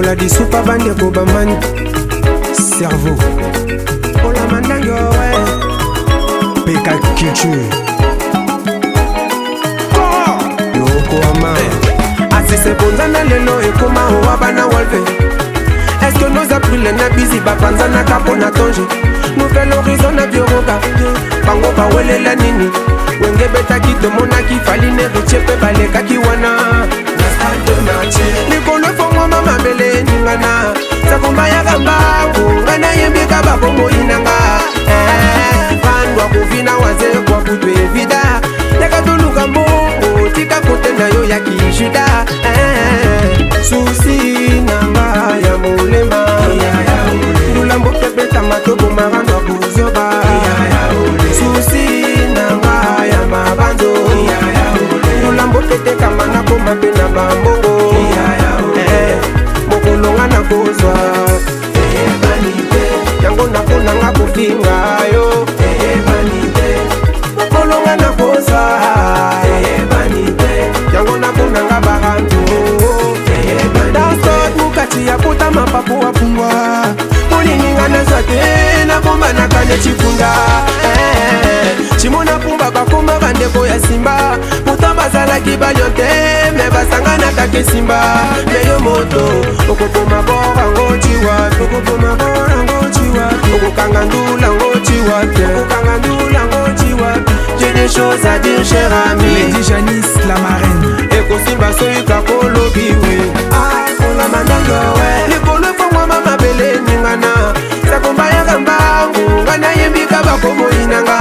kola disupa bandeko bamani cerveau kolama ndenge owe peka culture yokoama eh. asese bonzana lelo ekoma owa bana wolfe eske nos aprile na bizi bapanzanaka mpo na tonge nouvel horizon na bioroka bango bawelela nini wenge betaki tomonaki faline riche mpe balekaki bambongo eh, mokolonga nakozwa yango nakonanga kofinga yo mokolonga nakozwa yango nakonanga barantu dansot mokati ya kota mapapu apumbwa molinginga nazwa te nakombanaka necikunda cimona eh, pumba bakoma bandeko ya simba pourtant bazalaki balio te basanganaka kesimba meyo moto okokoma borango ciwa okokoma borango ciwa okokanga ndulango ciwa te okokanga ndulango ciwa j'ai des choses à dire cher ami lady janice la marraine ekosimba soki kakolobi we akola ah, mandanga we likolo efongwama mabele ningana sakombayaka mbangu nga nayembika bakomoyinanga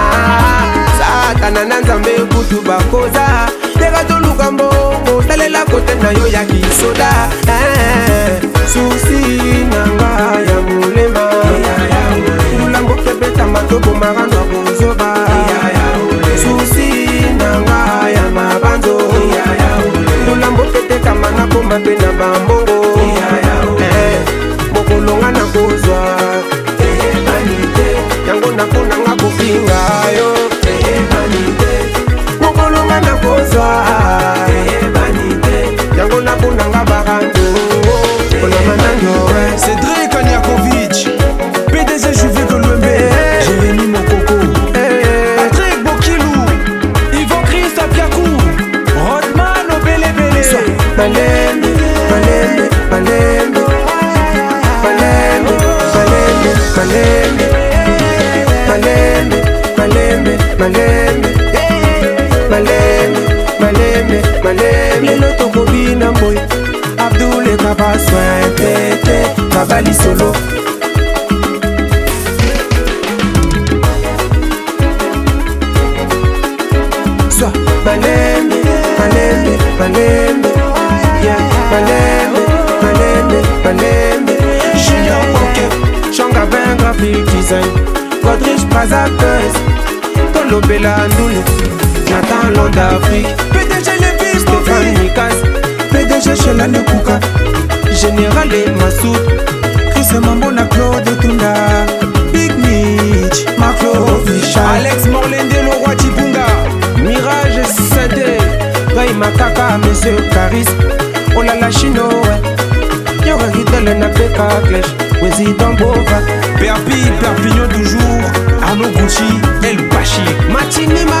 ah, satana na nzambe kutu bakoza teka toluka mboo nasalela kote na yo ya kisoda eh, susi nanga ya molema lulango kebetama tobomaka na bozoba susi nanga ya mabanzo lulambo ketekama nakoma mpe na bambo balembe balembe balembe balembe balembe balembe balembe balembe balembe balembe balembe lelo tokobina mboy abdulekabaswa mpete babali solo zai godrich pazapes tolobela ndulu nathan land afrique pdg levi stéphane nikas pdg shela lekuka général e masoud krise mambo na claude tunda big mich maclovicha alex morlende le roi chipunga mirage sade gai makaka monsieur caris olala oh chinoe yokakitele na peka clèche président Bova. Perpi, Perpignan toujours, Arnaud Gucci, El Bachi. Matini,